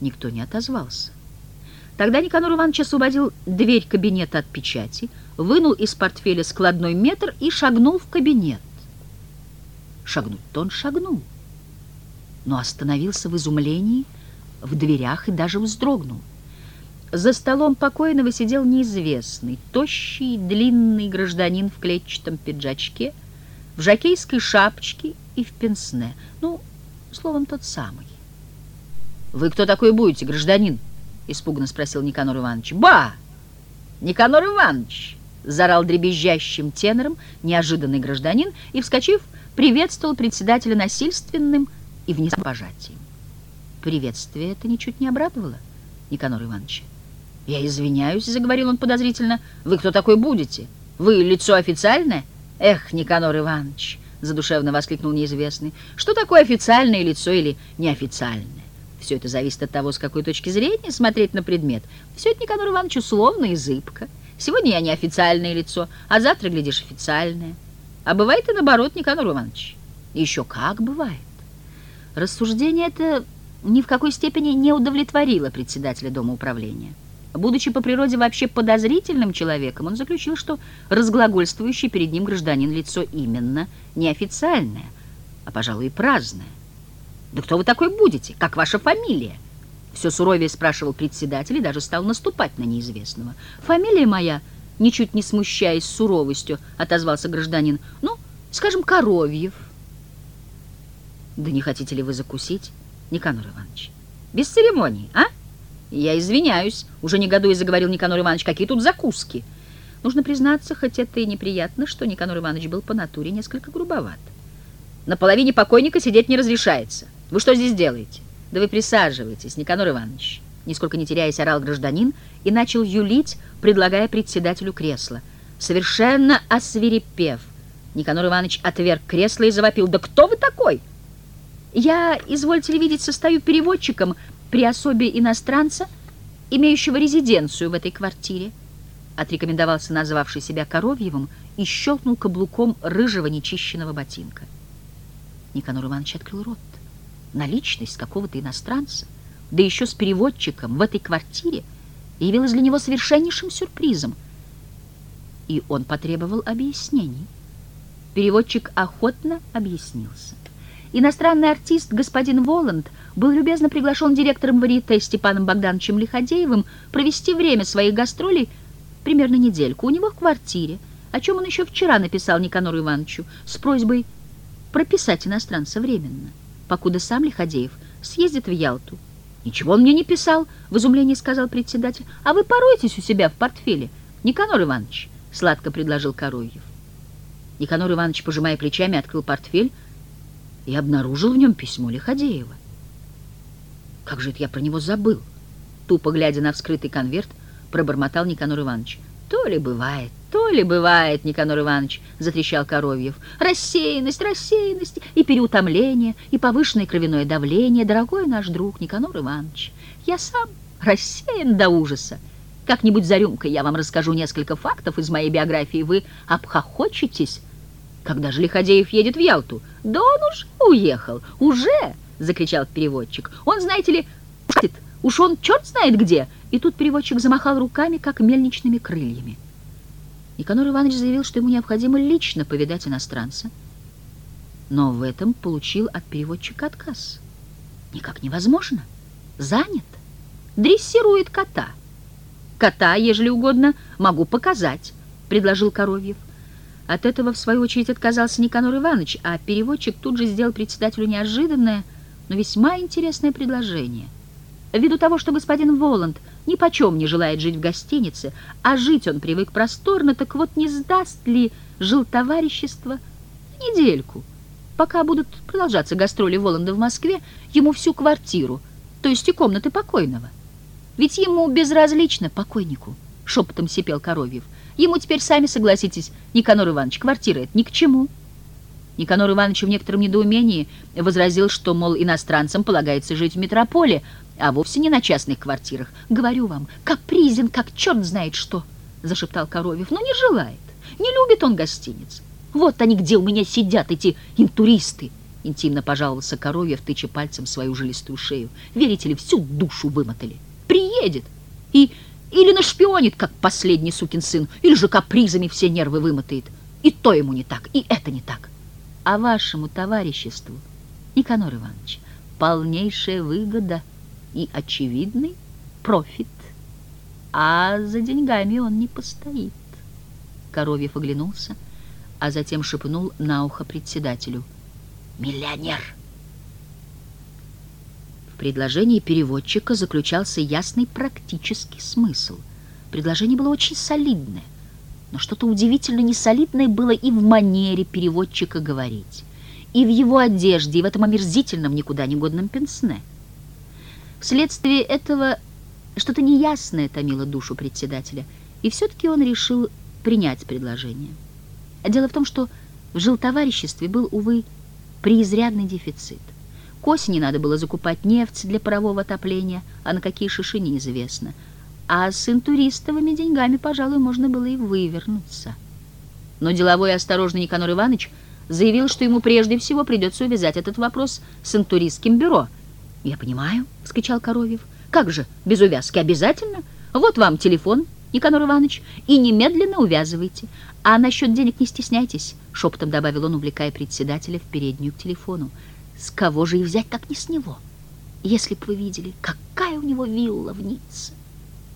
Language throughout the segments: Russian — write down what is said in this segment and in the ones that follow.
Никто не отозвался. Тогда Никанор Иванович освободил дверь кабинета от печати, вынул из портфеля складной метр и шагнул в кабинет. Шагнуть-то он шагнул, но остановился в изумлении, в дверях и даже вздрогнул. За столом покойного сидел неизвестный, тощий, длинный гражданин в клетчатом пиджачке, в жакейской шапочке и в пенсне. Ну, словом, тот самый. «Вы кто такой будете, гражданин?» — испуганно спросил Никанор Иванович. «Ба! Никанор Иванович!» — заорал дребезжащим тенором неожиданный гражданин и, вскочив, приветствовал председателя насильственным и внезапным пожатием. Приветствие это ничуть не обрадовало Никанора Ивановича. «Я извиняюсь», — заговорил он подозрительно. «Вы кто такой будете? Вы лицо официальное?» «Эх, Никанор Иванович!» — задушевно воскликнул неизвестный. «Что такое официальное лицо или неофициальное? Все это зависит от того, с какой точки зрения смотреть на предмет. Все это, Никанор Иванович, условно и зыбко. Сегодня я неофициальное лицо, а завтра, глядишь, официальное. А бывает и наоборот, Никанор Иванович. Еще как бывает. Рассуждение это ни в какой степени не удовлетворило председателя Дома управления. Будучи по природе вообще подозрительным человеком, он заключил, что разглагольствующий перед ним гражданин лицо именно неофициальное, а, пожалуй, и праздное. «Да кто вы такой будете? Как ваша фамилия?» Все суровее спрашивал председатель и даже стал наступать на неизвестного. «Фамилия моя?» Ничуть не смущаясь суровостью, отозвался гражданин. «Ну, скажем, Коровьев». «Да не хотите ли вы закусить, Никанор Иванович?» «Без церемоний, а?» «Я извиняюсь», — уже негодуя заговорил Никанор Иванович, «какие тут закуски?» Нужно признаться, хоть это и неприятно, что Никанор Иванович был по натуре несколько грубоват. «На половине покойника сидеть не разрешается. Вы что здесь делаете?» «Да вы присаживайтесь, Никанор Иванович», — нисколько не теряясь, орал гражданин и начал юлить, предлагая председателю кресло. Совершенно освирепев, Никанор Иванович отверг кресло и завопил. «Да кто вы такой?» «Я, извольте ли видеть, состою переводчиком при особе иностранца, имеющего резиденцию в этой квартире, отрекомендовался назвавший себя Коровьевым и щелкнул каблуком рыжего нечищенного ботинка. Никанор Иванович открыл рот. Наличность какого-то иностранца, да еще с переводчиком в этой квартире, явилась для него совершеннейшим сюрпризом. И он потребовал объяснений. Переводчик охотно объяснился. Иностранный артист господин Воланд был любезно приглашен директором варьете Степаном Богдановичем Лиходеевым провести время своих гастролей примерно недельку у него в квартире, о чем он еще вчера написал Никанору Ивановичу с просьбой прописать иностранца временно, покуда сам Лиходеев съездит в Ялту. «Ничего он мне не писал», — в изумлении сказал председатель. «А вы поройтесь у себя в портфеле, Никанор Иванович», — сладко предложил Коровьев. Никанор Иванович, пожимая плечами, открыл портфель, и обнаружил в нем письмо Лиходеева. Как же это я про него забыл? Тупо глядя на вскрытый конверт, пробормотал Никанор Иванович. То ли бывает, то ли бывает, Никанор Иванович, затрещал Коровьев. Рассеянность, рассеянность и переутомление, и повышенное кровяное давление, дорогой наш друг Никанор Иванович. Я сам рассеян до ужаса. Как-нибудь за рюмкой я вам расскажу несколько фактов из моей биографии, вы обхохочетесь, когда же Лиходеев едет в Ялту? Да он уж уехал. Уже! Закричал переводчик. Он, знаете ли, уж он черт знает где. И тут переводчик замахал руками, как мельничными крыльями. Никанор Иванович заявил, что ему необходимо лично повидать иностранца. Но в этом получил от переводчика отказ. Никак невозможно. Занят. Дрессирует кота. Кота, ежели угодно, могу показать, предложил Коровьев. От этого, в свою очередь, отказался Никанор Иванович, а переводчик тут же сделал председателю неожиданное, но весьма интересное предложение. Ввиду того, что господин Воланд ни почем не желает жить в гостинице, а жить он привык просторно, так вот не сдаст ли жилтоварищество недельку, пока будут продолжаться гастроли Воланда в Москве, ему всю квартиру, то есть и комнаты покойного. Ведь ему безразлично покойнику, шепотом сипел Коровьев. Ему теперь, сами согласитесь, Никанор Иванович, квартира это ни к чему. Никанор Иванович в некотором недоумении возразил, что, мол, иностранцам полагается жить в метрополе, а вовсе не на частных квартирах. Говорю вам, капризен, как черт знает что, зашептал Коровьев, но не желает, не любит он гостиниц. Вот они где у меня сидят, эти интуристы. Интимно пожаловался Коровьев, тыча пальцем свою жилистую шею. Верите ли, всю душу вымотали. Приедет и или нашпионит, как последний сукин сын, или же капризами все нервы вымотает. И то ему не так, и это не так. А вашему товариществу, Никанор Иванович, полнейшая выгода и очевидный профит. А за деньгами он не постоит. Коровьев оглянулся, а затем шепнул на ухо председателю. «Миллионер!» В предложении переводчика заключался ясный практический смысл. Предложение было очень солидное, но что-то удивительно несолидное было и в манере переводчика говорить, и в его одежде, и в этом омерзительном, никуда не годном пенсне. Вследствие этого что-то неясное томило душу председателя, и все-таки он решил принять предложение. Дело в том, что в жилтовариществе был, увы, преизрядный дефицит. К осени надо было закупать нефть для парового отопления, а на какие шиши неизвестно. А с интуристовыми деньгами, пожалуй, можно было и вывернуться. Но деловой и осторожный Никанор Иванович заявил, что ему прежде всего придется увязать этот вопрос с интуристским бюро. «Я понимаю», — вскричал Коровьев. «Как же, без увязки обязательно? Вот вам телефон, Никанор Иванович, и немедленно увязывайте. А насчет денег не стесняйтесь, шепотом добавил он, увлекая председателя в переднюю к телефону. С кого же и взять, как не с него? Если бы вы видели, какая у него вилла в Ницце.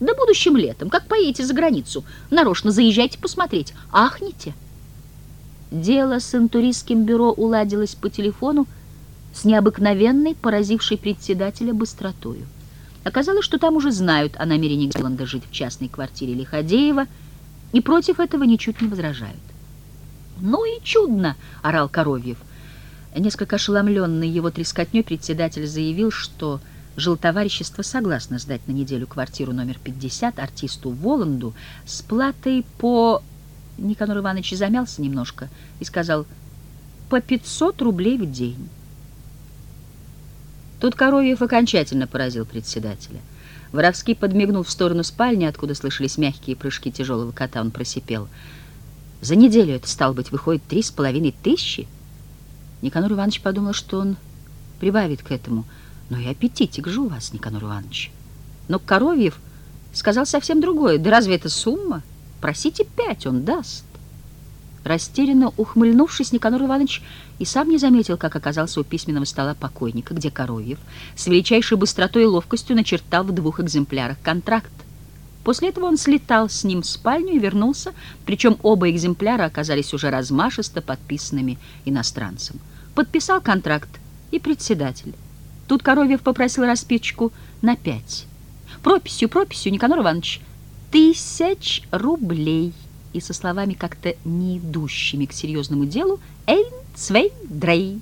Да будущим летом, как поедете за границу, нарочно заезжайте посмотреть, ахните. Дело с интуристским бюро уладилось по телефону с необыкновенной, поразившей председателя быстротою. Оказалось, что там уже знают о намерении Геланда жить в частной квартире Лиходеева и против этого ничуть не возражают. «Ну и чудно!» — орал Коровьев. Несколько ошеломленный его трескотней председатель заявил, что жилтоварищество согласно сдать на неделю квартиру номер 50 артисту Воланду с платой по... Никанор Иванович замялся немножко и сказал «по 500 рублей в день». Тут Коровьев окончательно поразил председателя. Воровский подмигнув в сторону спальни, откуда слышались мягкие прыжки тяжелого кота, он просипел. «За неделю это, стало быть, выходит три с половиной тысячи?» Никанор Иванович подумал, что он прибавит к этому. «Но и аппетитик же у вас, Никанор Иванович». Но Коровьев сказал совсем другое. «Да разве это сумма? Просите пять, он даст». Растерянно ухмыльнувшись, Никанор Иванович и сам не заметил, как оказался у письменного стола покойника, где Коровьев с величайшей быстротой и ловкостью начертал в двух экземплярах контракт. После этого он слетал с ним в спальню и вернулся, причем оба экземпляра оказались уже размашисто подписанными иностранцем. Подписал контракт и председатель. Тут Коровьев попросил расписочку на пять. Прописью, прописью, Никанор Иванович, тысяч рублей и со словами как-то не идущими к серьезному делу «Эйн Цвей Дрей»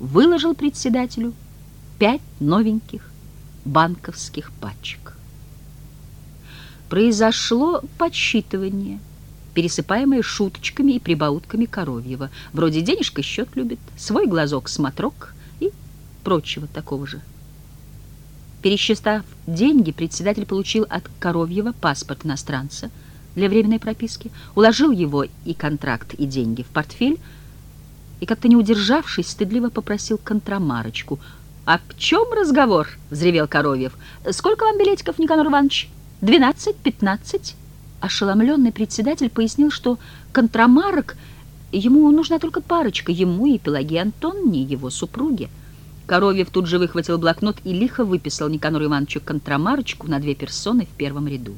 выложил председателю пять новеньких банковских пачек. Произошло подсчитывание, пересыпаемое шуточками и прибаутками Коровьева, вроде «денежка счет любит», «свой глазок смотрок» и прочего такого же. Пересчитав деньги, председатель получил от Коровьева паспорт иностранца – для временной прописки, уложил его и контракт, и деньги в портфель и, как-то не удержавшись, стыдливо попросил контрамарочку. «А в чем разговор?» — взревел Коровьев. «Сколько вам билетиков, Никанор Иванович? Двенадцать? Пятнадцать?» Ошеломленный председатель пояснил, что контрамарок ему нужна только парочка, ему и Пелагии Антонне, его супруге. Коровьев тут же выхватил блокнот и лихо выписал Никанору Ивановичу контрамарочку на две персоны в первом ряду.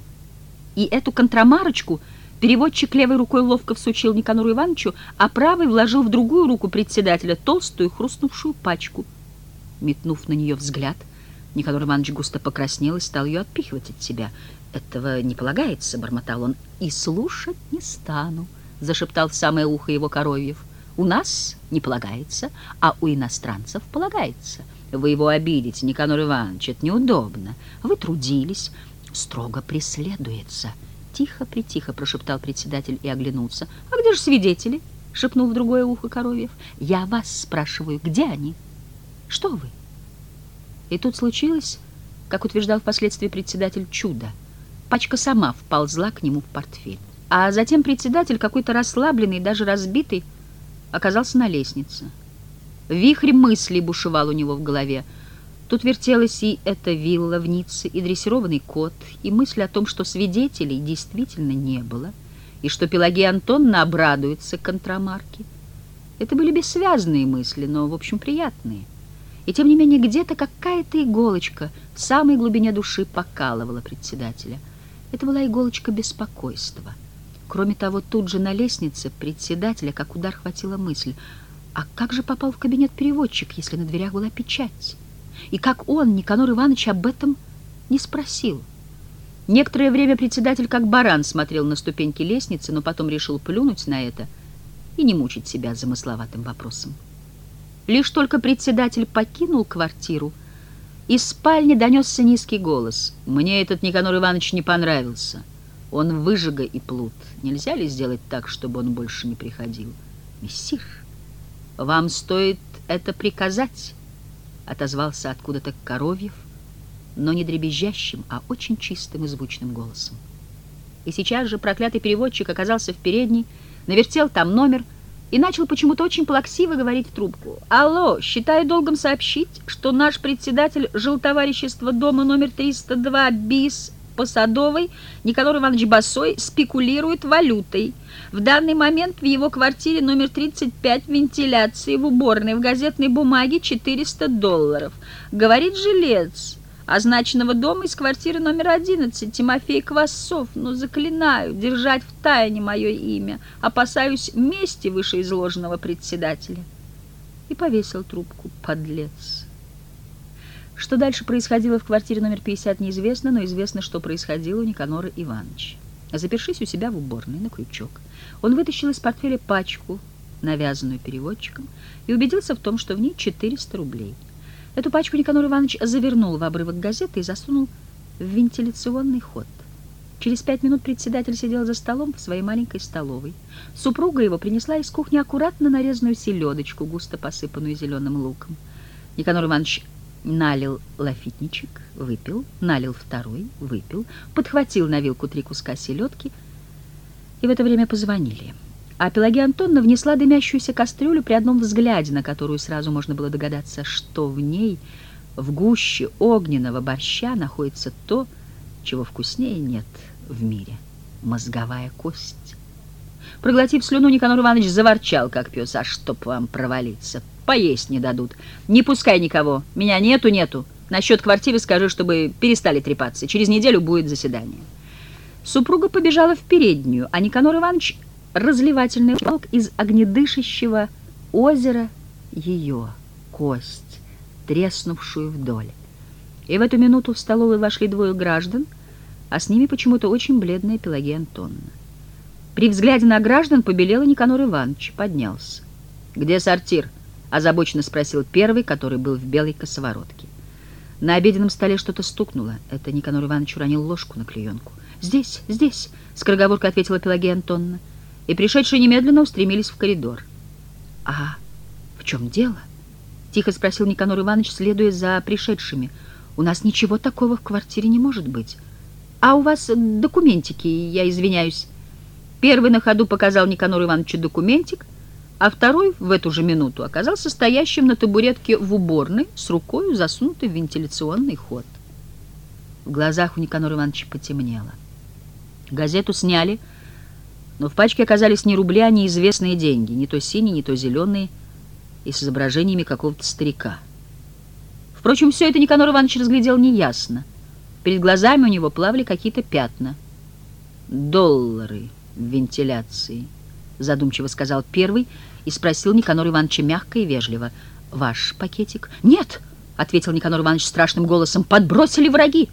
И эту контрамарочку переводчик левой рукой ловко всучил Никанору Ивановичу, а правой вложил в другую руку председателя толстую хрустнувшую пачку. Метнув на нее взгляд, Никанор Иванович густо покраснел и стал ее отпихивать от себя. «Этого не полагается», — бормотал он, — «и слушать не стану», — зашептал в самое ухо его Коровьев. «У нас не полагается, а у иностранцев полагается. Вы его обидите, Никанор Иванович, это неудобно. Вы трудились» строго преследуется. Тихо-притихо прошептал председатель и оглянулся. «А где же свидетели?» — шепнул в другое ухо Коровьев. «Я вас спрашиваю, где они? Что вы?» И тут случилось, как утверждал впоследствии председатель, чудо. Пачка сама вползла к нему в портфель. А затем председатель, какой-то расслабленный, даже разбитый, оказался на лестнице. Вихрь мыслей бушевал у него в голове. Тут вертелась и эта вилла в Ницце, и дрессированный кот, и мысль о том, что свидетелей действительно не было, и что Пелагея Антонна обрадуется контрамарке. Это были бессвязные мысли, но, в общем, приятные. И, тем не менее, где-то какая-то иголочка в самой глубине души покалывала председателя. Это была иголочка беспокойства. Кроме того, тут же на лестнице председателя, как удар хватила мысль, а как же попал в кабинет переводчик, если на дверях была печать? И как он, Никанор Иванович, об этом не спросил? Некоторое время председатель как баран смотрел на ступеньки лестницы, но потом решил плюнуть на это и не мучить себя замысловатым вопросом. Лишь только председатель покинул квартиру, из спальни донесся низкий голос. «Мне этот Никанор Иванович не понравился. Он выжига и плут. Нельзя ли сделать так, чтобы он больше не приходил?» «Мессир, вам стоит это приказать», — отозвался откуда-то Коровьев, но не дребезжащим, а очень чистым и звучным голосом. И сейчас же проклятый переводчик оказался в передней, навертел там номер — и начал почему-то очень плаксиво говорить в трубку. «Алло, считаю долгом сообщить, что наш председатель жилтоварищества дома номер 302 БИС по Садовой Николай Иванович Басой спекулирует валютой. В данный момент в его квартире номер 35 вентиляции в уборной в газетной бумаге 400 долларов. Говорит жилец» означенного дома из квартиры номер 11, Тимофей Квасцов. Но заклинаю держать в тайне мое имя, опасаюсь мести вышеизложенного председателя. И повесил трубку, подлец. Что дальше происходило в квартире номер 50, неизвестно, но известно, что происходило у Никанора Ивановича. Запершись у себя в уборной на крючок, он вытащил из портфеля пачку, навязанную переводчиком, и убедился в том, что в ней 400 рублей – Эту пачку Никанор Иванович завернул в обрывок газеты и засунул в вентиляционный ход. Через пять минут председатель сидел за столом в своей маленькой столовой. Супруга его принесла из кухни аккуратно нарезанную селедочку, густо посыпанную зеленым луком. Никанор Иванович налил лафитничек, выпил, налил второй, выпил, подхватил на вилку три куска селедки, и в это время позвонили а Пелагея Антонна внесла дымящуюся кастрюлю при одном взгляде, на которую сразу можно было догадаться, что в ней, в гуще огненного борща, находится то, чего вкуснее нет в мире — мозговая кость. Проглотив слюну, Никанор Иванович заворчал, как пес, а чтоб вам провалиться, поесть не дадут. Не пускай никого, меня нету-нету. Насчет квартиры скажи, чтобы перестали трепаться. Через неделю будет заседание. Супруга побежала в переднюю, а Никанор Иванович разливательный волк из огнедышащего озера ее кость, треснувшую вдоль. И в эту минуту в столовую вошли двое граждан, а с ними почему-то очень бледная Пелагея Антонна. При взгляде на граждан побелела Никанор Иванович, поднялся. «Где сортир?» — озабоченно спросил первый, который был в белой косоворотке. На обеденном столе что-то стукнуло. Это Никанор Иванович уронил ложку на клеенку. «Здесь, здесь!» — скороговоркой ответила Пелагея Антонна и пришедшие немедленно устремились в коридор. «А в чем дело?» — тихо спросил Никанор Иванович, следуя за пришедшими. «У нас ничего такого в квартире не может быть. А у вас документики, я извиняюсь». Первый на ходу показал Никанору Ивановичу документик, а второй в эту же минуту оказался стоящим на табуретке в уборной с рукой засунутой в вентиляционный ход. В глазах у Никанора Ивановича потемнело. Газету сняли, но в пачке оказались не рубли, а неизвестные деньги, не то синие, не то зеленые, и с изображениями какого-то старика. Впрочем, все это Никанор Иванович разглядел неясно. Перед глазами у него плавали какие-то пятна. «Доллары в вентиляции», — задумчиво сказал первый и спросил Никанор Ивановича мягко и вежливо. «Ваш пакетик?» «Нет», — ответил Никанор Иванович страшным голосом, — «подбросили враги».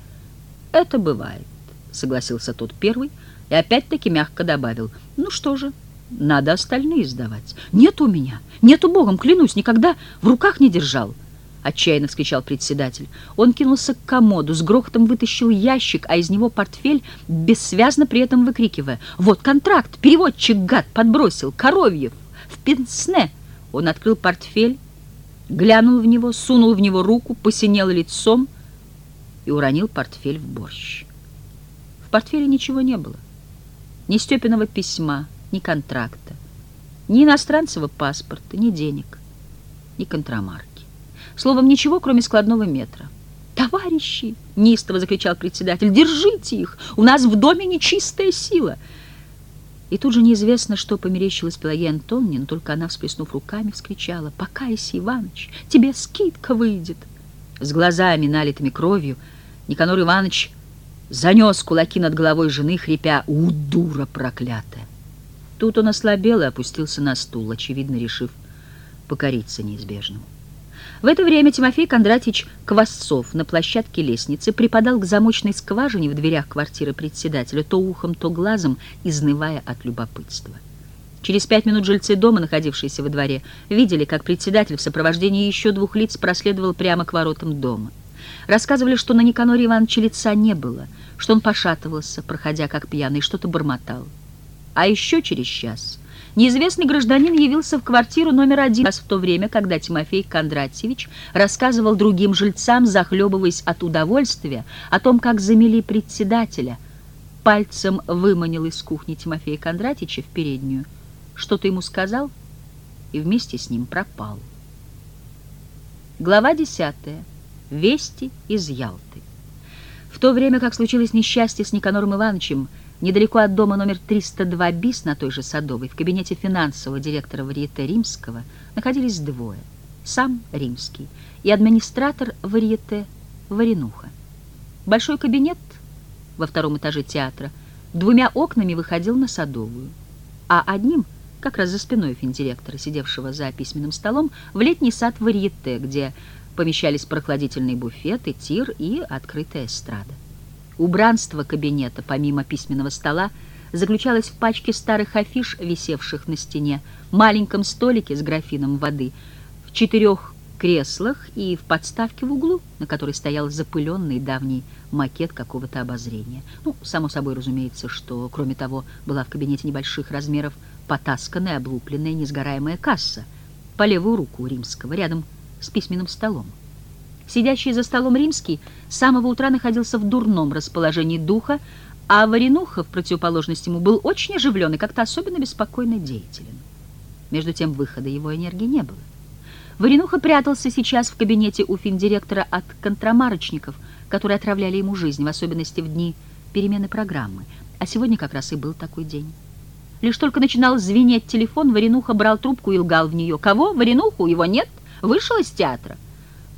«Это бывает», — согласился тот первый, — и опять-таки мягко добавил, ну что же, надо остальные сдавать. Нет у меня, нету богом, клянусь, никогда в руках не держал. Отчаянно вскричал председатель. Он кинулся к комоду, с грохотом вытащил ящик, а из него портфель, бессвязно при этом выкрикивая. «Вот контракт! Переводчик, гад, подбросил! Коровьев! Пенсне!» Он открыл портфель, глянул в него, сунул в него руку, посинел лицом и уронил портфель в борщ. В портфеле ничего не было ни Степиного письма, ни контракта, ни иностранцевого паспорта, ни денег. ни контрамарки. Словом, ничего, кроме складного метра. «Товарищи!» — неистово закричал председатель. «Держите их! У нас в доме нечистая сила!» И тут же неизвестно, что померещилось Пелагея Антонне, но только она, всплеснув руками, вскричала. «Покайся, Иваныч, тебе скидка выйдет!» С глазами, налитыми кровью, Никанор Иванович занес кулаки над головой жены, хрипя «У, дура проклятая!» Тут он ослабел и опустился на стул, очевидно, решив покориться неизбежному. В это время Тимофей Кондратьевич Квасцов на площадке лестницы припадал к замочной скважине в дверях квартиры председателя, то ухом, то глазом, изнывая от любопытства. Через пять минут жильцы дома, находившиеся во дворе, видели, как председатель в сопровождении еще двух лиц проследовал прямо к воротам дома. Рассказывали, что на Никаноре Ивановича лица не было, что он пошатывался, проходя как пьяный, что-то бормотал. А еще через час Неизвестный гражданин явился в квартиру номер один раз в то время, когда Тимофей Кондратьевич рассказывал другим жильцам, захлебываясь от удовольствия, о том, как замели председателя. Пальцем выманил из кухни Тимофея Кондратьевича в переднюю. Что-то ему сказал и вместе с ним пропал. Глава десятая. Вести из Ялты. В то время, как случилось несчастье с Никанором Ивановичем, Недалеко от дома номер 302 БИС на той же Садовой, в кабинете финансового директора Варьете Римского, находились двое. Сам Римский и администратор Варьете Варенуха. Большой кабинет во втором этаже театра двумя окнами выходил на Садовую, а одним, как раз за спиной финдиректора, сидевшего за письменным столом, в летний сад Варьете, где помещались прохладительный буфет и тир и открытая эстрада. Убранство кабинета, помимо письменного стола, заключалось в пачке старых афиш, висевших на стене, маленьком столике с графином воды, в четырех креслах и в подставке в углу, на которой стоял запыленный давний макет какого-то обозрения. Ну, само собой разумеется, что, кроме того, была в кабинете небольших размеров потасканная, облупленная, несгораемая касса по левую руку римского, рядом с письменным столом. Сидящий за столом римский с самого утра находился в дурном расположении духа, а Варенуха, в противоположность ему, был очень оживлен и как-то особенно беспокойно деятелен. Между тем выхода его энергии не было. Варенуха прятался сейчас в кабинете у финдиректора от контрамарочников, которые отравляли ему жизнь, в особенности в дни перемены программы. А сегодня как раз и был такой день. Лишь только начинал звенеть телефон, Варенуха брал трубку и лгал в нее. «Кого? Варенуху? Его нет? Вышел из театра?»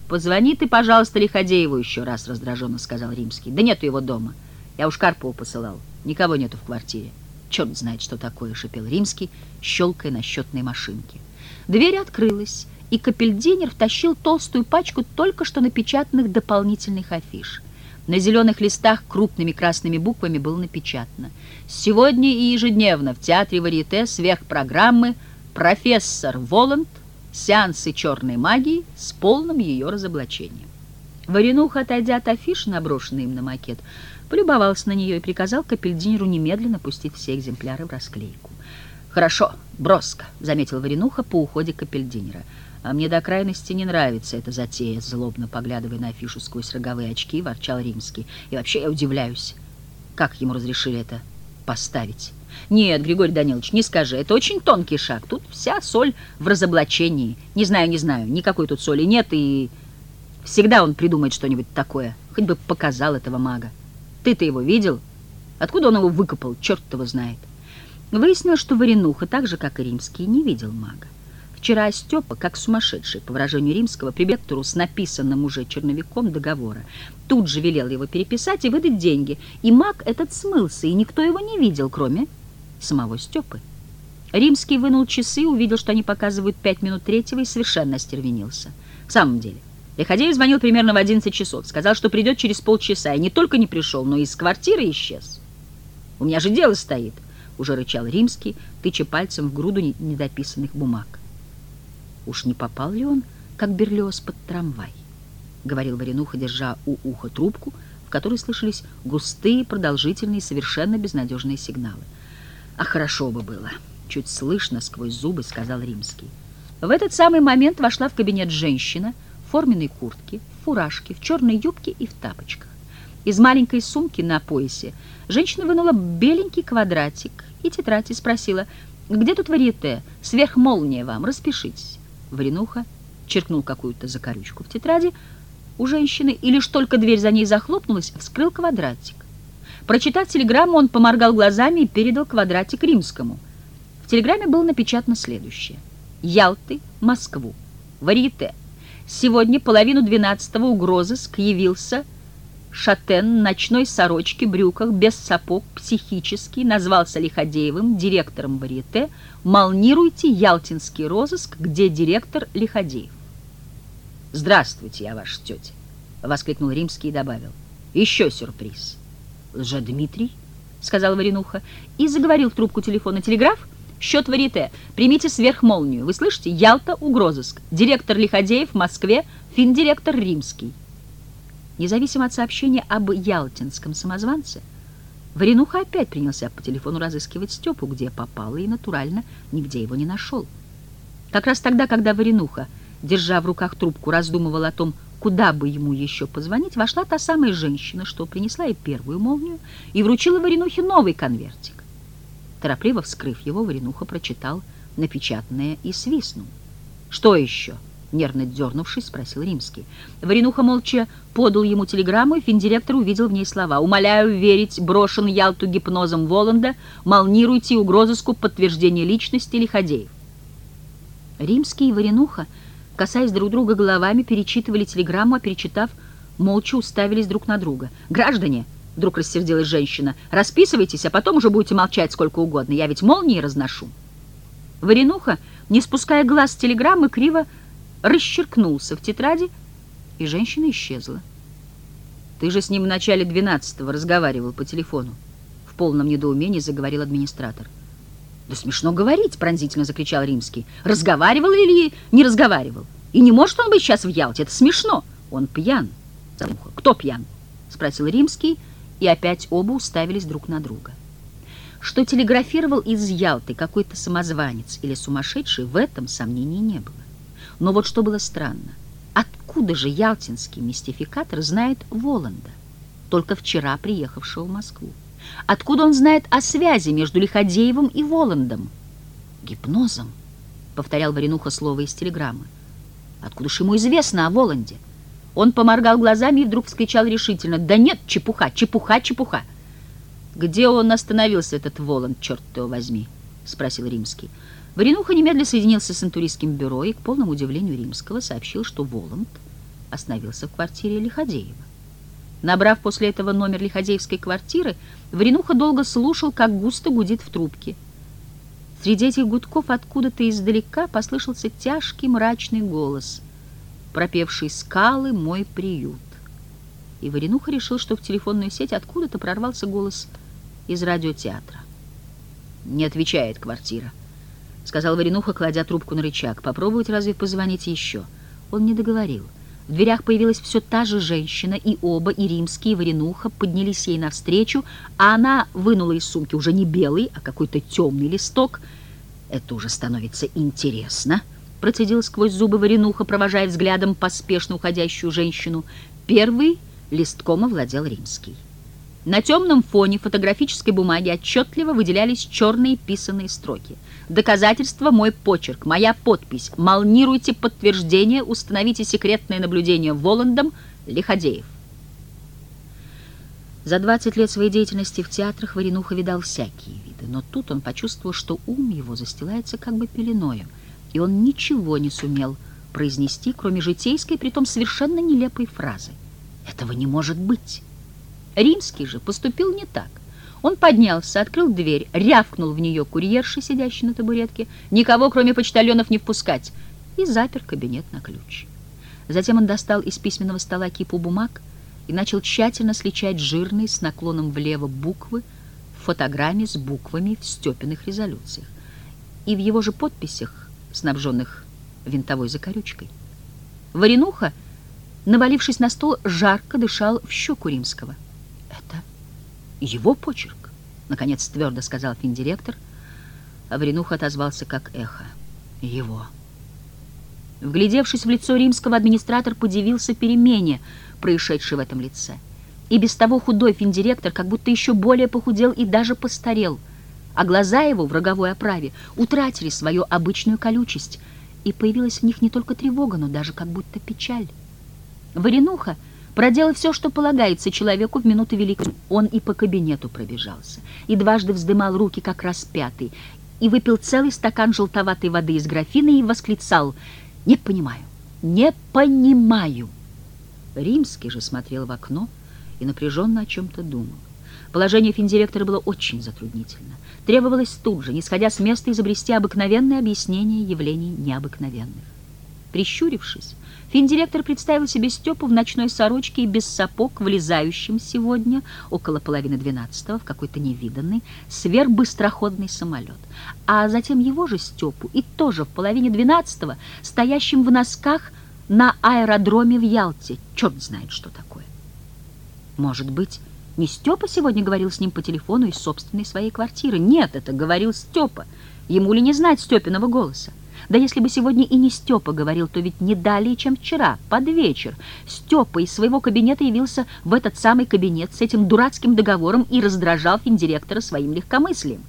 «Позвони ты, пожалуйста, Лиходееву еще раз», — раздраженно сказал Римский. «Да нету его дома. Я уж Карпову посылал. Никого нету в квартире». «Черт знает, что такое», — шипел Римский, щелкая на счетной машинке. Дверь открылась, и Капельдинер втащил толстую пачку только что напечатанных дополнительных афиш. На зеленых листах крупными красными буквами было напечатано «Сегодня и ежедневно в Театре Варьете сверхпрограммы профессор Воланд сеансы черной магии с полным ее разоблачением. Варенуха, отойдя от афиши, наброшенной им на макет, полюбовался на нее и приказал Капельдинеру немедленно пустить все экземпляры в расклейку. «Хорошо, броско», — заметил Варенуха по уходе Капельдинера. «А мне до крайности не нравится эта затея», — злобно поглядывая на афишу сквозь роговые очки, ворчал Римский. «И вообще я удивляюсь, как ему разрешили это поставить». Нет, Григорий Данилович, не скажи, это очень тонкий шаг. Тут вся соль в разоблачении. Не знаю, не знаю, никакой тут соли нет, и всегда он придумает что-нибудь такое. Хоть бы показал этого мага. Ты-то его видел? Откуда он его выкопал, черт его знает. Выяснилось, что Варенуха, так же, как и Римский, не видел мага. Вчера Степа, как сумасшедший, по выражению римского, прибег с написанным уже черновиком договора. Тут же велел его переписать и выдать деньги. И маг этот смылся, и никто его не видел, кроме самого Степы. Римский вынул часы, увидел, что они показывают пять минут третьего и совершенно остервенился. В самом деле, Лиходеев звонил примерно в 11 часов, сказал, что придет через полчаса, и не только не пришел, но и из квартиры исчез. «У меня же дело стоит», — уже рычал Римский, тыча пальцем в груду недописанных бумаг. «Уж не попал ли он, как Берлиоз, под трамвай?» — говорил Варенуха, держа у уха трубку, в которой слышались густые, продолжительные, совершенно безнадежные сигналы. А хорошо бы было, чуть слышно сквозь зубы сказал Римский. В этот самый момент вошла в кабинет женщина в форменной куртке, в фуражке, в черной юбке и в тапочках. Из маленькой сумки на поясе женщина вынула беленький квадратик и тетрадь и спросила, «Где тут варьете? Сверхмолния вам, распишитесь». Варенуха черкнул какую-то закорючку в тетради у женщины, и лишь только дверь за ней захлопнулась, вскрыл квадратик. Прочитав телеграмму, он поморгал глазами и передал квадратик римскому. В телеграмме было напечатано следующее. «Ялты, Москву. Варьете. Сегодня половину двенадцатого угрозыск явился Шатен, ночной сорочке, брюках, без сапог, психический, назвался Лиходеевым, директором варьете. Молнируйте Ялтинский розыск, где директор Лиходеев. «Здравствуйте, я ваша тетя», — воскликнул Римский и добавил. «Еще сюрприз». «Лже-Дмитрий», — сказал Варенуха, и заговорил в трубку телефона телеграф. «Счет варьете. Примите сверхмолнию. Вы слышите? Ялта, угрозыск. Директор Лиходеев в Москве, финдиректор Римский». Независимо от сообщения об ялтинском самозванце, Варенуха опять принялся по телефону разыскивать Степу, где попало, и натурально нигде его не нашел. Как раз тогда, когда Варенуха, держа в руках трубку, раздумывал о том, куда бы ему еще позвонить, вошла та самая женщина, что принесла ей первую молнию и вручила Варенухе новый конвертик. Торопливо вскрыв его, Варенуха прочитал напечатанное и свистнул. «Что еще?» Нервно дернувшись, спросил Римский. Варенуха молча подал ему телеграмму, и финдиректор увидел в ней слова. «Умоляю верить, брошен Ялту гипнозом Воланда, молнируйте угрозыску подтверждения личности Лиходеев». Римский и Варенуха, касаясь друг друга головами, перечитывали телеграмму, а перечитав, молча уставились друг на друга. «Граждане!» — вдруг рассердилась женщина. «Расписывайтесь, а потом уже будете молчать сколько угодно. Я ведь молнии разношу». Варенуха, не спуская глаз с телеграммы, криво расчеркнулся в тетради, и женщина исчезла. «Ты же с ним в начале двенадцатого разговаривал по телефону», — в полном недоумении заговорил администратор. «Да смешно говорить!» — пронзительно закричал Римский. «Разговаривал или не разговаривал? И не может он быть сейчас в Ялте? Это смешно! Он пьян!» «Кто пьян?» — спросил Римский, и опять оба уставились друг на друга. Что телеграфировал из Ялты какой-то самозванец или сумасшедший, в этом сомнений не было. Но вот что было странно. Откуда же ялтинский мистификатор знает Воланда, только вчера приехавшего в Москву? Откуда он знает о связи между Лиходеевым и Воландом? Гипнозом, повторял Варенуха слово из телеграммы. Откуда ж ему известно о Воланде? Он поморгал глазами и вдруг вскричал решительно. «Да нет, чепуха, чепуха, чепуха!» «Где он остановился, этот Воланд, черт его возьми?» — спросил Римский. Варенуха немедленно соединился с интуристским бюро и, к полному удивлению Римского, сообщил, что Воланд остановился в квартире Лиходеева. Набрав после этого номер Лиходеевской квартиры, Варенуха долго слушал, как густо гудит в трубке. Среди этих гудков откуда-то издалека послышался тяжкий мрачный голос, пропевший «Скалы, мой приют». И Варенуха решил, что в телефонную сеть откуда-то прорвался голос из радиотеатра. «Не отвечает квартира», — сказал Варенуха, кладя трубку на рычаг. «Попробовать разве позвонить еще?» Он не договорил. В дверях появилась все та же женщина, и оба, и римские, и Варенуха поднялись ей навстречу, а она вынула из сумки уже не белый, а какой-то темный листок. «Это уже становится интересно», — процедил сквозь зубы Варенуха, провожая взглядом поспешно уходящую женщину. Первый листком овладел римский. На темном фоне фотографической бумаги отчетливо выделялись черные писанные строки. Доказательство – мой почерк, моя подпись. Молнируйте подтверждение, установите секретное наблюдение Воландом, Лиходеев. За 20 лет своей деятельности в театрах Варенуха видал всякие виды, но тут он почувствовал, что ум его застилается как бы пеленою, и он ничего не сумел произнести, кроме житейской, притом совершенно нелепой фразы. «Этого не может быть!» Римский же поступил не так. Он поднялся, открыл дверь, рявкнул в нее курьерши, сидящий на табуретке, никого, кроме почтальонов, не впускать, и запер кабинет на ключ. Затем он достал из письменного стола кипу бумаг и начал тщательно сличать жирные с наклоном влево буквы в фотограмме с буквами в Степиных резолюциях и в его же подписях, снабженных винтовой закорючкой. Варенуха, навалившись на стол, жарко дышал в щеку римского — его почерк, наконец твердо сказал финдиректор, а Вренух отозвался как эхо. Его. Вглядевшись в лицо римского, администратор подивился перемене, происшедшей в этом лице. И без того худой финдиректор как будто еще более похудел и даже постарел, а глаза его в роговой оправе утратили свою обычную колючесть, и появилась в них не только тревога, но даже как будто печаль. Варенуха проделал все, что полагается человеку в минуту великой. Он и по кабинету пробежался, и дважды вздымал руки, как распятый, и выпил целый стакан желтоватой воды из графины и восклицал «Не понимаю, не понимаю». Римский же смотрел в окно и напряженно о чем-то думал. Положение финдиректора было очень затруднительно. Требовалось тут же, не сходя с места, изобрести обыкновенное объяснение явлений необыкновенных. Прищурившись, финдиректор представил себе Степу в ночной сорочке и без сапог, влезающим сегодня, около половины двенадцатого, в какой-то невиданный, сверхбыстроходный самолет. А затем его же Степу, и тоже в половине двенадцатого, стоящим в носках на аэродроме в Ялте. Черт знает, что такое. Может быть, не Степа сегодня говорил с ним по телефону из собственной своей квартиры. Нет, это говорил Степа. Ему ли не знать Степиного голоса? Да если бы сегодня и не Степа говорил, то ведь не далее, чем вчера, под вечер. Степа из своего кабинета явился в этот самый кабинет с этим дурацким договором и раздражал финдиректора своим легкомыслием.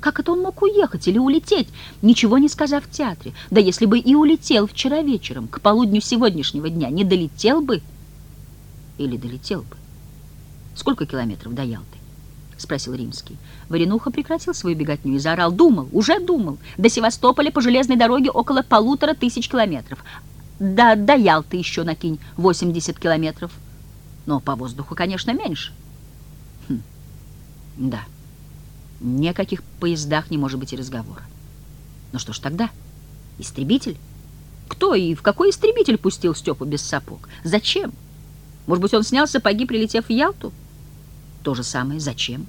Как это он мог уехать или улететь, ничего не сказав в театре? Да если бы и улетел вчера вечером, к полудню сегодняшнего дня, не долетел бы или долетел бы? Сколько километров до Ялты? — спросил Римский. Варенуха прекратил свою беготню и заорал. Думал, уже думал. До Севастополя по железной дороге около полутора тысяч километров. Да, до Ялты еще накинь 80 километров. Но по воздуху, конечно, меньше. Хм. Да. Ни о каких поездах не может быть и разговора. Ну что ж тогда? Истребитель? Кто и в какой истребитель пустил Степу без сапог? Зачем? Может быть, он снял сапоги, прилетев в Ялту? То же самое. Зачем?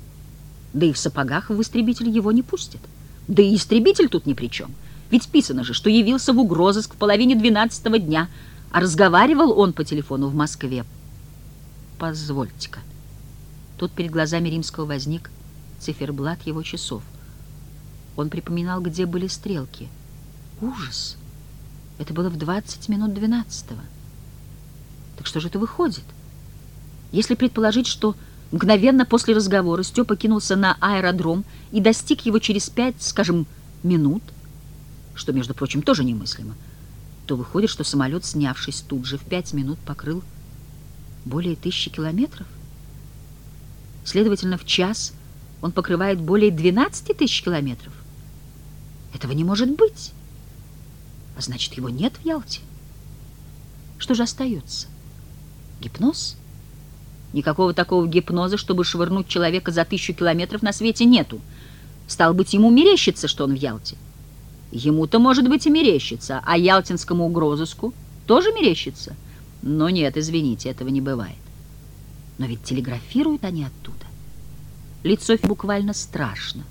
Да и в сапогах в истребитель его не пустят. Да и истребитель тут ни при чем. Ведь писано же, что явился в угрозыск в половине двенадцатого дня, а разговаривал он по телефону в Москве. Позвольте-ка. Тут перед глазами Римского возник циферблат его часов. Он припоминал, где были стрелки. Ужас! Это было в двадцать минут двенадцатого. Так что же это выходит? Если предположить, что Мгновенно после разговора Степа кинулся на аэродром и достиг его через пять, скажем, минут, что, между прочим, тоже немыслимо, то выходит, что самолет, снявшись тут же в пять минут, покрыл более тысячи километров. Следовательно, в час он покрывает более 12 тысяч километров. Этого не может быть. А значит, его нет в Ялте. Что же остается? Гипноз? Никакого такого гипноза, чтобы швырнуть человека за тысячу километров на свете, нету. Стал быть, ему мерещится, что он в Ялте. Ему-то, может быть, и мерещится, а ялтинскому угрозыску тоже мерещится. Но нет, извините, этого не бывает. Но ведь телеграфируют они оттуда. Лицо буквально страшно.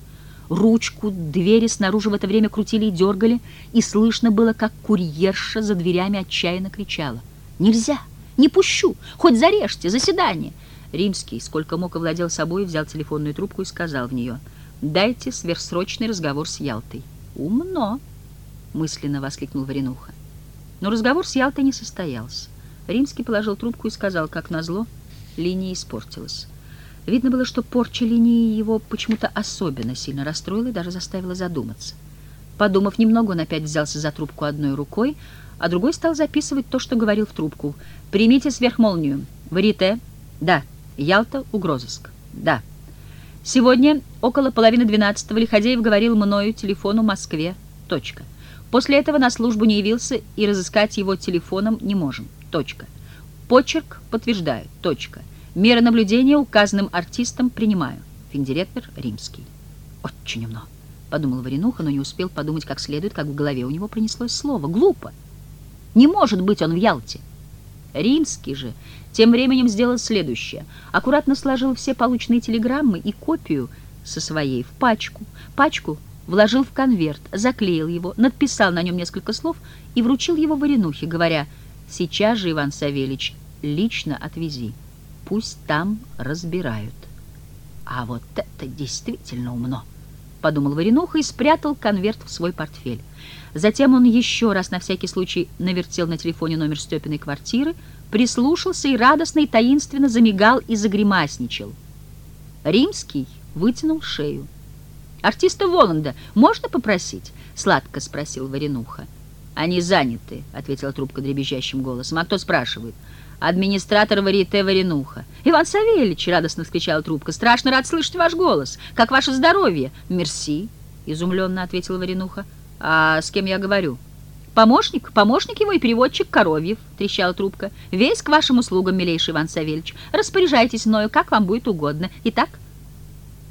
Ручку двери снаружи в это время крутили и дергали, и слышно было, как курьерша за дверями отчаянно кричала. «Нельзя!» Не пущу, хоть зарежьте, заседание. Римский, сколько мог, овладел собой, взял телефонную трубку и сказал в нее, «Дайте сверхсрочный разговор с Ялтой». «Умно!» — мысленно воскликнул Варенуха. Но разговор с Ялтой не состоялся. Римский положил трубку и сказал, как назло, линия испортилась. Видно было, что порча линии его почему-то особенно сильно расстроила и даже заставила задуматься. Подумав немного, он опять взялся за трубку одной рукой, а другой стал записывать то, что говорил в трубку. «Примите сверхмолнию. Варите?» «Да». «Ялта, угрозыск?» «Да». «Сегодня около половины двенадцатого Лиходеев говорил мною телефону Москве. Точка. После этого на службу не явился и разыскать его телефоном не можем. Точка. Почерк подтверждаю. Точка. Меры наблюдения указанным артистам принимаю. Финдиректор Римский. Очень умно, подумал Варенуха, но не успел подумать как следует, как в голове у него пронеслось слово. Глупо. Не может быть он в Ялте. Римский же тем временем сделал следующее. Аккуратно сложил все полученные телеграммы и копию со своей в пачку. Пачку вложил в конверт, заклеил его, надписал на нем несколько слов и вручил его Варенухе, говоря, «Сейчас же, Иван Савельич, лично отвези. Пусть там разбирают». А вот это действительно умно подумал Варенуха и спрятал конверт в свой портфель. Затем он еще раз на всякий случай навертел на телефоне номер Степиной квартиры, прислушался и радостно и таинственно замигал и загримасничал. Римский вытянул шею. «Артиста Воланда можно попросить?» — сладко спросил Варенуха. «Они заняты», — ответила трубка дребезжащим голосом. «А кто спрашивает?» «Администратор Варите Варенуха». «Иван Савельевич!» — радостно вскричала трубка. «Страшно рад слышать ваш голос. Как ваше здоровье?» «Мерси», — изумленно ответила Варенуха. «А с кем я говорю?» «Помощник, помощник его и переводчик Коровьев», — трещала трубка. «Весь к вашим услугам, милейший Иван Савельевич. Распоряжайтесь мною, как вам будет угодно. Итак,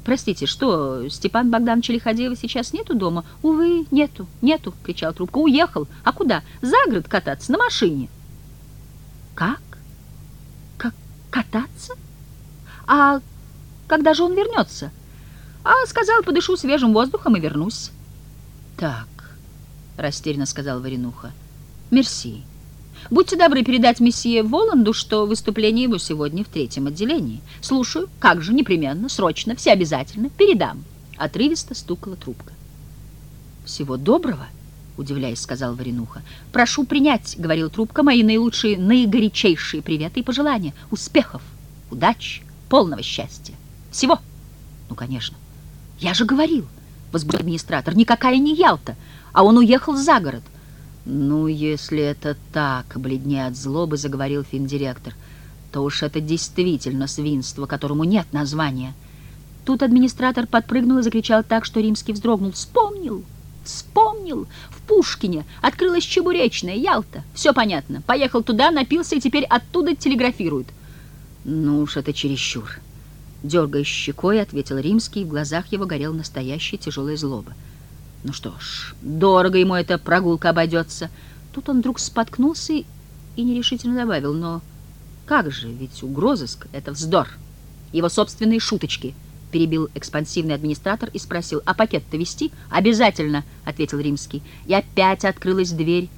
«Простите, что, Степан Богдановича Лиходеева сейчас нету дома?» «Увы, нету, нету!» — кричал трубка. «Уехал. А куда? За город кататься, на машине». «Как? Как кататься? А когда же он вернется?» «А, сказал, подышу свежим воздухом и вернусь». «Так», — растерянно сказал Варенуха. «Мерси». Будьте добры передать месье Воланду, что выступление его сегодня в третьем отделении. Слушаю. Как же, непременно, срочно, все обязательно. Передам. Отрывисто стукала трубка. Всего доброго, удивляясь, сказал Варенуха. Прошу принять, говорил трубка, мои наилучшие, наигорячейшие приветы и пожелания. Успехов, удачи, полного счастья. Всего. Ну, конечно. Я же говорил, возбудил администратор, никакая не Ялта, а он уехал за город. «Ну, если это так», — бледнее от злобы заговорил финдиректор, «то уж это действительно свинство, которому нет названия». Тут администратор подпрыгнул и закричал так, что Римский вздрогнул. «Вспомнил! Вспомнил! В Пушкине открылась Чебуречная, Ялта. Все понятно. Поехал туда, напился и теперь оттуда телеграфирует». «Ну уж это чересчур!» Дергая щекой, ответил Римский, в глазах его горел настоящая тяжелая злоба. Ну что ж, дорого ему эта прогулка обойдется. Тут он вдруг споткнулся и нерешительно добавил, но как же, ведь угрозыск — это вздор. Его собственные шуточки, перебил экспансивный администратор и спросил, а пакет-то вести? Обязательно, ответил Римский. И опять открылась дверь,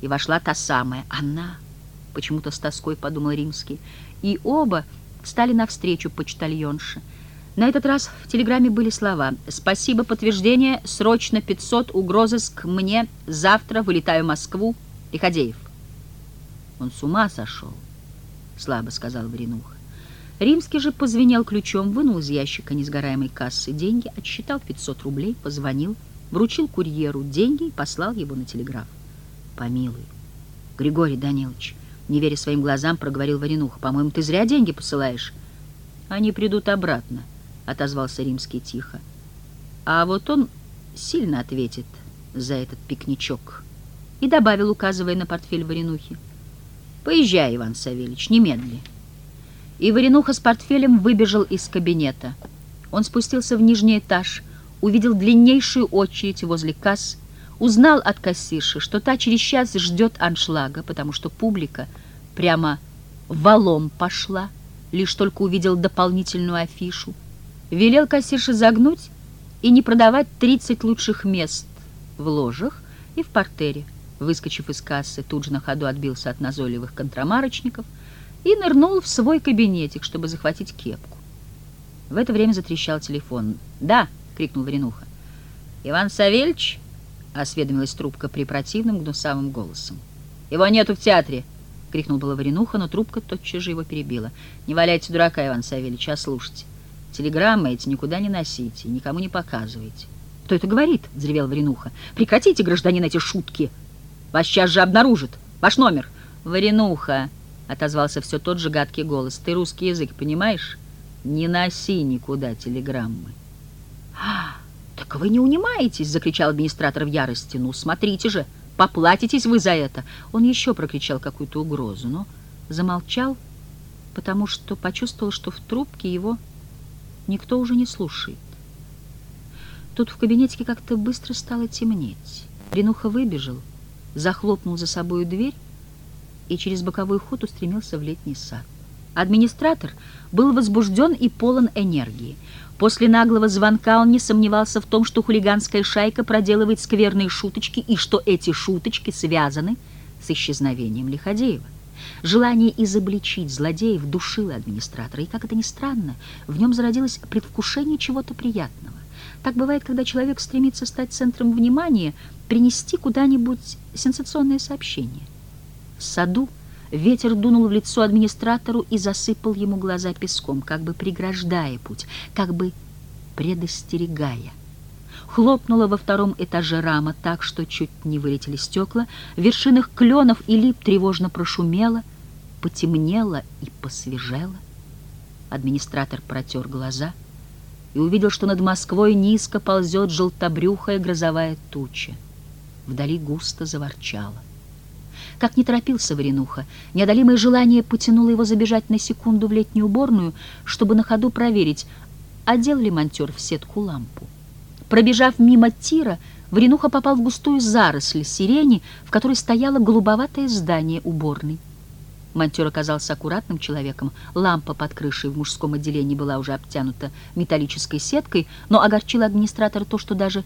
и вошла та самая, она, почему-то с тоской подумал Римский. И оба встали навстречу почтальонше. На этот раз в телеграмме были слова «Спасибо, подтверждение, срочно 500, угрозыск мне, завтра вылетаю в Москву, Лиходеев». «Он с ума сошел», — слабо сказал Варенуха. Римский же позвенел ключом, вынул из ящика несгораемой кассы деньги, отсчитал 500 рублей, позвонил, вручил курьеру деньги и послал его на телеграф. «Помилуй, Григорий Данилович», не веря своим глазам, проговорил Варенуха, «по-моему, ты зря деньги посылаешь. Они придут обратно» отозвался Римский тихо. А вот он сильно ответит за этот пикничок. И добавил, указывая на портфель Варенухи. Поезжай, Иван Савельевич, немедли. И Варенуха с портфелем выбежал из кабинета. Он спустился в нижний этаж, увидел длиннейшую очередь возле касс, узнал от кассирши, что та через час ждет аншлага, потому что публика прямо валом пошла, лишь только увидел дополнительную афишу велел кассирше загнуть и не продавать 30 лучших мест в ложах и в портере. Выскочив из кассы, тут же на ходу отбился от назойливых контрамарочников и нырнул в свой кабинетик, чтобы захватить кепку. В это время затрещал телефон. «Да!» — крикнул Варенуха. «Иван Савельич?» — осведомилась трубка при противном гнусавым голосом. «Его нету в театре!» — крикнул было Варенуха, но трубка тотчас же его перебила. «Не валяйте дурака, Иван Савельич, а слушайте. Телеграммы эти никуда не носите, никому не показывайте. Кто это говорит? — взревел Варенуха. Прекратите, гражданин, эти шутки. Вас сейчас же обнаружат. Ваш номер. Варенуха, — отозвался все тот же гадкий голос. Ты русский язык понимаешь? Не носи никуда телеграммы. А, так вы не унимаетесь, — закричал администратор в ярости. Ну, смотрите же, поплатитесь вы за это. Он еще прокричал какую-то угрозу, но замолчал, потому что почувствовал, что в трубке его никто уже не слушает. Тут в кабинетике как-то быстро стало темнеть. Ренуха выбежал, захлопнул за собою дверь и через боковой ход устремился в летний сад. Администратор был возбужден и полон энергии. После наглого звонка он не сомневался в том, что хулиганская шайка проделывает скверные шуточки и что эти шуточки связаны с исчезновением Лиходеева. Желание изобличить злодеев душило администратора, и, как это ни странно, в нем зародилось предвкушение чего-то приятного. Так бывает, когда человек стремится стать центром внимания, принести куда-нибудь сенсационное сообщение. В саду ветер дунул в лицо администратору и засыпал ему глаза песком, как бы преграждая путь, как бы предостерегая. Хлопнула во втором этаже рама так, что чуть не вылетели стекла, в вершинах кленов и лип тревожно прошумело, потемнело и посвежело. Администратор протер глаза и увидел, что над Москвой низко ползет желтобрюхая грозовая туча. Вдали густо заворчало. Как не торопился Варенуха, неодолимое желание потянуло его забежать на секунду в летнюю уборную, чтобы на ходу проверить, одел ли монтер в сетку лампу. Пробежав мимо тира, Варенуха попал в густую заросль сирени, в которой стояло голубоватое здание уборной. Монтер оказался аккуратным человеком. Лампа под крышей в мужском отделении была уже обтянута металлической сеткой, но огорчило администратора то, что даже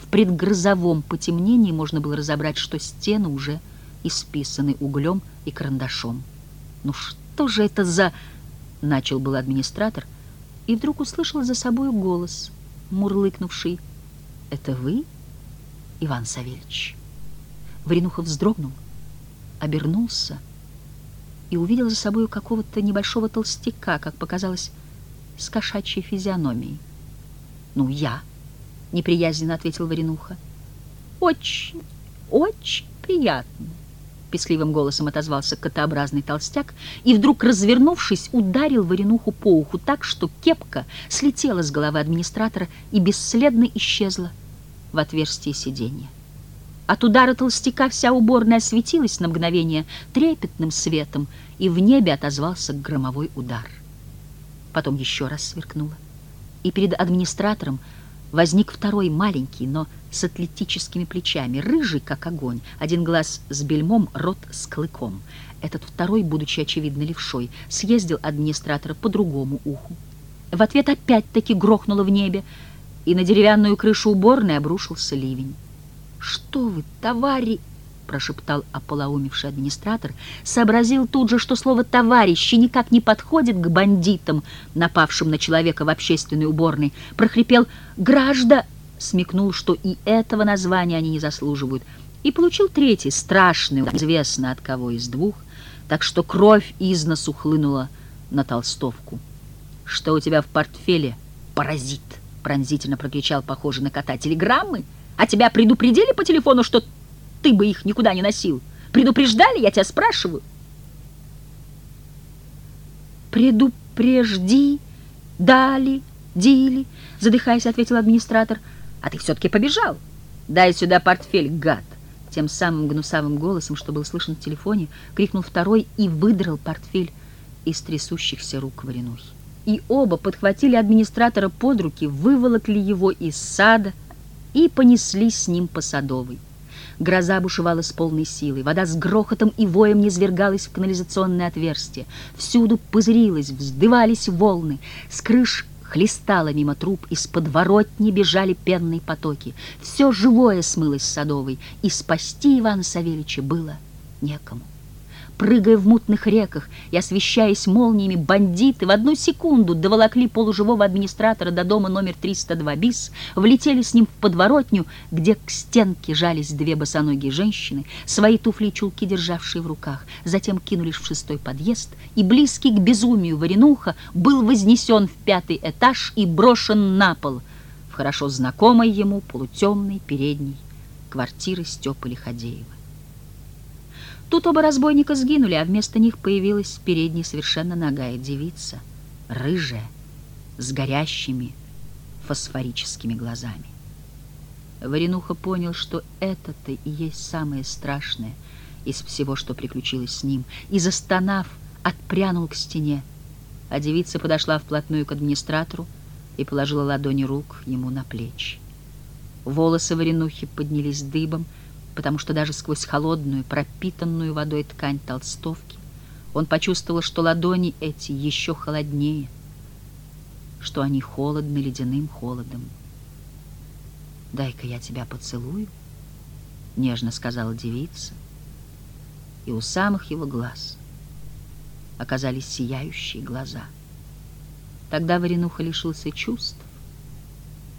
в предгрозовом потемнении можно было разобрать, что стены уже исписаны углем и карандашом. «Ну что же это за...» — начал был администратор, и вдруг услышал за собой голос, мурлыкнувший. «Это вы, Иван Савельевич?» Варенуха вздрогнул, обернулся и увидел за собой какого-то небольшого толстяка, как показалось, с кошачьей физиономией. «Ну, я», — неприязненно ответил Варенуха. «Очень, очень приятно» песливым голосом отозвался котообразный толстяк и, вдруг развернувшись, ударил Варенуху по уху так, что кепка слетела с головы администратора и бесследно исчезла в отверстие сиденья. От удара толстяка вся уборная осветилась на мгновение трепетным светом, и в небе отозвался громовой удар. Потом еще раз сверкнуло, и перед администратором возник второй маленький, но с атлетическими плечами, рыжий, как огонь, один глаз с бельмом, рот с клыком. Этот второй, будучи очевидно левшой, съездил администратора по другому уху. В ответ опять-таки грохнуло в небе, и на деревянную крышу уборной обрушился ливень. «Что вы, товарищ!» прошептал ополоумевший администратор, сообразил тут же, что слово «товарищи» никак не подходит к бандитам, напавшим на человека в общественной уборной, прохрипел «гражда», смекнул, что и этого названия они не заслуживают, и получил третий, страшный, известно от кого из двух, так что кровь из носу хлынула на толстовку. «Что у тебя в портфеле, паразит?» пронзительно прокричал, похожий на кота. «Телеграммы? А тебя предупредили по телефону, что ты бы их никуда не носил? Предупреждали, я тебя спрашиваю?» «Предупрежди, дали, дили», — задыхаясь, ответил администратор. «А ты все-таки побежал. Дай сюда портфель, гад!» Тем самым гнусавым голосом, что был слышен в телефоне, крикнул второй и выдрал портфель из трясущихся рук Варенухи. И оба подхватили администратора под руки, выволокли его из сада и понеслись с ним по Садовой. Гроза бушевала с полной силой, вода с грохотом и воем низвергалась в канализационное отверстие. Всюду пузырилась, вздывались волны, с крыш хлестала мимо труб, из подворотни бежали пенные потоки. Все живое смылось Садовой, и спасти Ивана Савельича было некому прыгая в мутных реках и освещаясь молниями, бандиты в одну секунду доволокли полуживого администратора до дома номер 302 БИС, влетели с ним в подворотню, где к стенке жались две босоногие женщины, свои туфли и чулки державшие в руках, затем кинулись в шестой подъезд, и близкий к безумию Варенуха был вознесен в пятый этаж и брошен на пол в хорошо знакомой ему полутемной передней квартиры Степы Лиходеева. Тут оба разбойника сгинули, а вместо них появилась передняя совершенно нагая девица, рыжая, с горящими фосфорическими глазами. Варенуха понял, что это-то и есть самое страшное из всего, что приключилось с ним, и, застонав, отпрянул к стене, а девица подошла вплотную к администратору и положила ладони рук ему на плечи. Волосы Варенухи поднялись дыбом, потому что даже сквозь холодную, пропитанную водой ткань толстовки он почувствовал, что ладони эти еще холоднее, что они холодны ледяным холодом. «Дай-ка я тебя поцелую», — нежно сказала девица, и у самых его глаз оказались сияющие глаза. Тогда Варенуха лишился чувств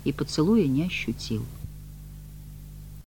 и поцелуя не ощутил.